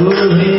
tudo